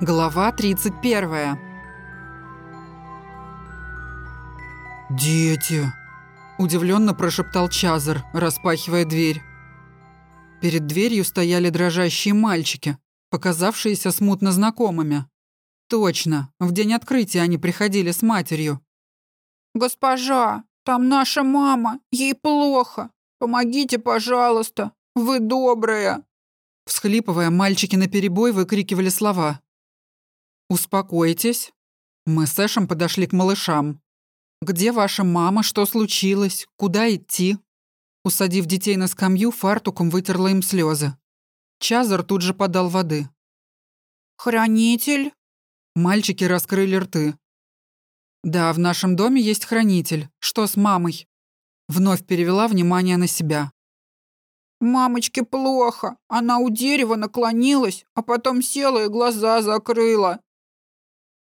Глава 31. «Дети!» – удивленно прошептал Чазар, распахивая дверь. Перед дверью стояли дрожащие мальчики, показавшиеся смутно знакомыми. Точно, в день открытия они приходили с матерью. «Госпожа, там наша мама, ей плохо. Помогите, пожалуйста, вы добрая!» Всхлипывая, мальчики наперебой выкрикивали слова. «Успокойтесь». Мы с Эшем подошли к малышам. «Где ваша мама? Что случилось? Куда идти?» Усадив детей на скамью, фартуком вытерла им слезы. Чазар тут же подал воды. «Хранитель?» Мальчики раскрыли рты. «Да, в нашем доме есть хранитель. Что с мамой?» Вновь перевела внимание на себя. «Мамочке плохо. Она у дерева наклонилась, а потом села и глаза закрыла.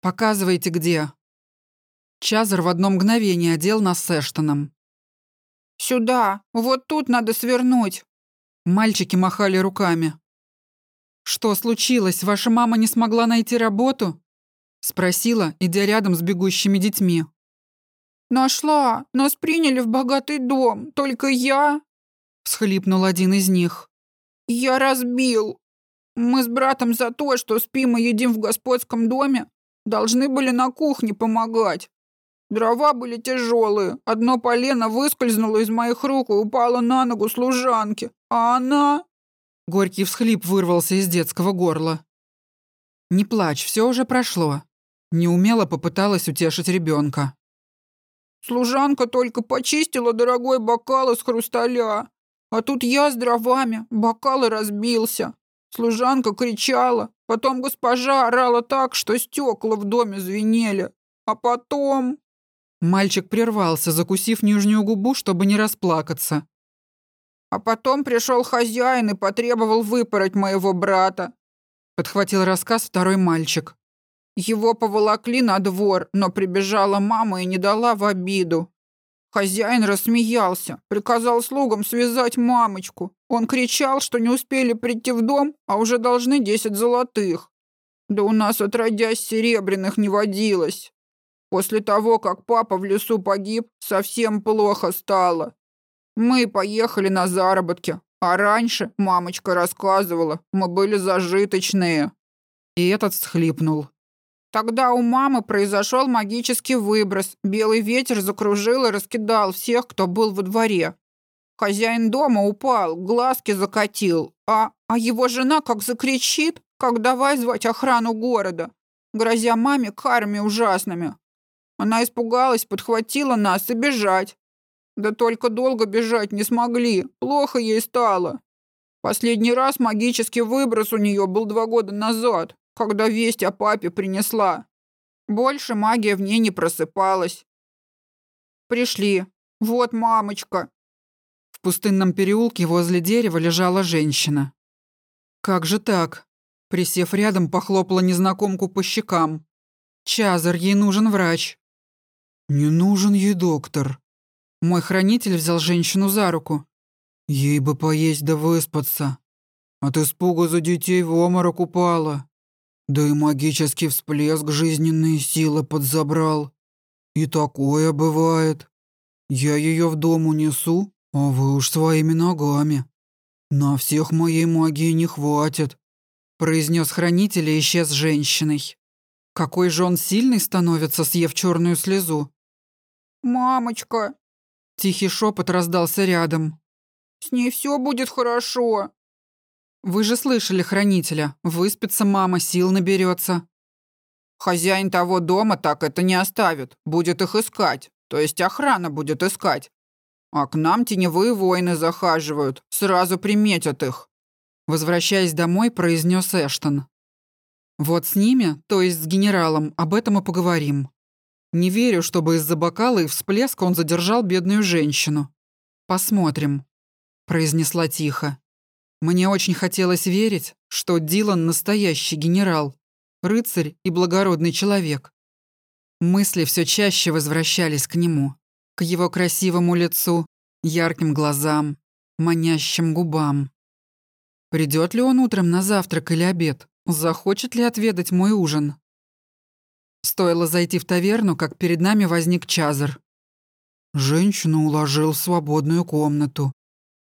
«Показывайте, где». Чазар в одно мгновение одел нас с Эштоном. «Сюда, вот тут надо свернуть». Мальчики махали руками. «Что случилось? Ваша мама не смогла найти работу?» Спросила, идя рядом с бегущими детьми. «Нашла. Нас приняли в богатый дом. Только я...» Всхлипнул один из них. «Я разбил. Мы с братом за то, что спим и едим в господском доме, Должны были на кухне помогать. Дрова были тяжелые. Одно полено выскользнуло из моих рук и упало на ногу служанки. А она... Горький всхлип вырвался из детского горла. «Не плачь, все уже прошло». Неумело попыталась утешить ребенка. Служанка только почистила дорогой бокал из хрусталя. А тут я с дровами, бокал и разбился. Служанка кричала, потом госпожа орала так, что стекла в доме звенели. А потом... Мальчик прервался, закусив нижнюю губу, чтобы не расплакаться. А потом пришел хозяин и потребовал выпороть моего брата. Подхватил рассказ второй мальчик. Его поволокли на двор, но прибежала мама и не дала в обиду. Хозяин рассмеялся, приказал слугам связать мамочку. Он кричал, что не успели прийти в дом, а уже должны десять золотых. Да у нас отродясь серебряных не водилось. После того, как папа в лесу погиб, совсем плохо стало. Мы поехали на заработки, а раньше мамочка рассказывала, мы были зажиточные. И этот схлипнул. Тогда у мамы произошел магический выброс. Белый ветер закружил и раскидал всех, кто был во дворе. Хозяин дома упал, глазки закатил, а, а его жена как закричит, как давай звать охрану города, грозя маме карами ужасными. Она испугалась, подхватила нас и бежать. Да только долго бежать не смогли, плохо ей стало. Последний раз магический выброс у нее был два года назад, когда весть о папе принесла. Больше магия в ней не просыпалась. Пришли. Вот мамочка. В пустынном переулке возле дерева лежала женщина. Как же так? Присев рядом, похлопала незнакомку по щекам. Чазар, ей нужен врач. Не нужен ей доктор. Мой хранитель взял женщину за руку. Ей бы поесть да выспаться. От испуга за детей в оморок упала. Да и магический всплеск жизненные силы подзабрал. И такое бывает. Я ее в дом унесу, а вы уж своими ногами. На всех моей магии не хватит. Произнес хранитель и исчез с женщиной. Какой же он сильный становится, съев черную слезу. «Мамочка!» Тихий шепот раздался рядом. «С ней все будет хорошо!» Вы же слышали хранителя. Выспится мама, сил наберется. Хозяин того дома так это не оставит. Будет их искать. То есть охрана будет искать. А к нам теневые воины захаживают. Сразу приметят их. Возвращаясь домой, произнес Эштон. Вот с ними, то есть с генералом, об этом и поговорим. Не верю, чтобы из-за бокала и всплеска он задержал бедную женщину. Посмотрим, произнесла тихо. Мне очень хотелось верить, что Дилан настоящий генерал, рыцарь и благородный человек. Мысли все чаще возвращались к нему, к его красивому лицу, ярким глазам, манящим губам. Придет ли он утром на завтрак или обед? захочет ли отведать мой ужин. Стоило зайти в таверну, как перед нами возник Чазар. Женщину уложил в свободную комнату.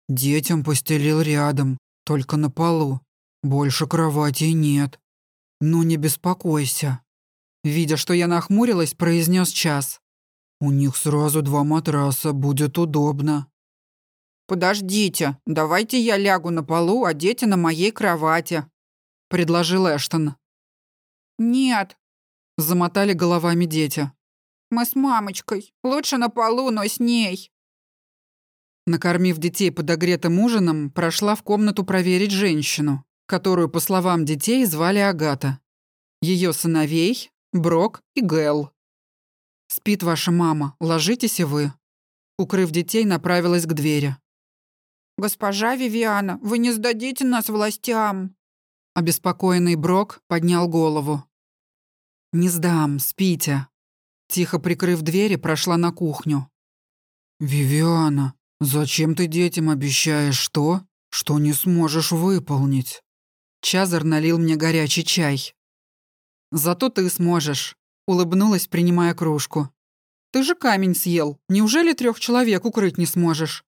Детям постелил рядом, только на полу. Больше кроватей нет. Ну не беспокойся. Видя, что я нахмурилась, произнес час. У них сразу два матраса, будет удобно. «Подождите, давайте я лягу на полу, а дети на моей кровати», — предложил Эштон. «Нет», — замотали головами дети. «Мы с мамочкой. Лучше на полу, но с ней». Накормив детей подогретым ужином, прошла в комнату проверить женщину, которую, по словам детей, звали Агата. Ее сыновей — Брок и Гэл. «Спит ваша мама, ложитесь и вы». Укрыв детей, направилась к двери. «Госпожа Вивиана, вы не сдадите нас властям?» Обеспокоенный Брок поднял голову. «Не сдам, спите». Тихо прикрыв двери, прошла на кухню. «Вивиана, зачем ты детям обещаешь то, что не сможешь выполнить?» Чазар налил мне горячий чай. «Зато ты сможешь», — улыбнулась, принимая кружку. «Ты же камень съел. Неужели трех человек укрыть не сможешь?»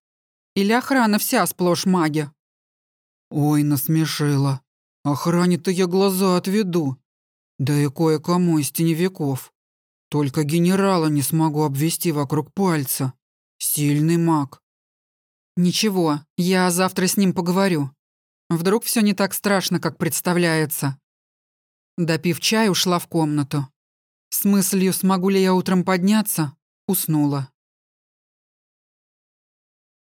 Или охрана вся сплошь маги?» «Ой, насмешила. Охране-то я глаза отведу. Да и кое-кому из теневиков. Только генерала не смогу обвести вокруг пальца. Сильный маг». «Ничего, я завтра с ним поговорю. Вдруг все не так страшно, как представляется». Допив чай, ушла в комнату. С мыслью, смогу ли я утром подняться, уснула.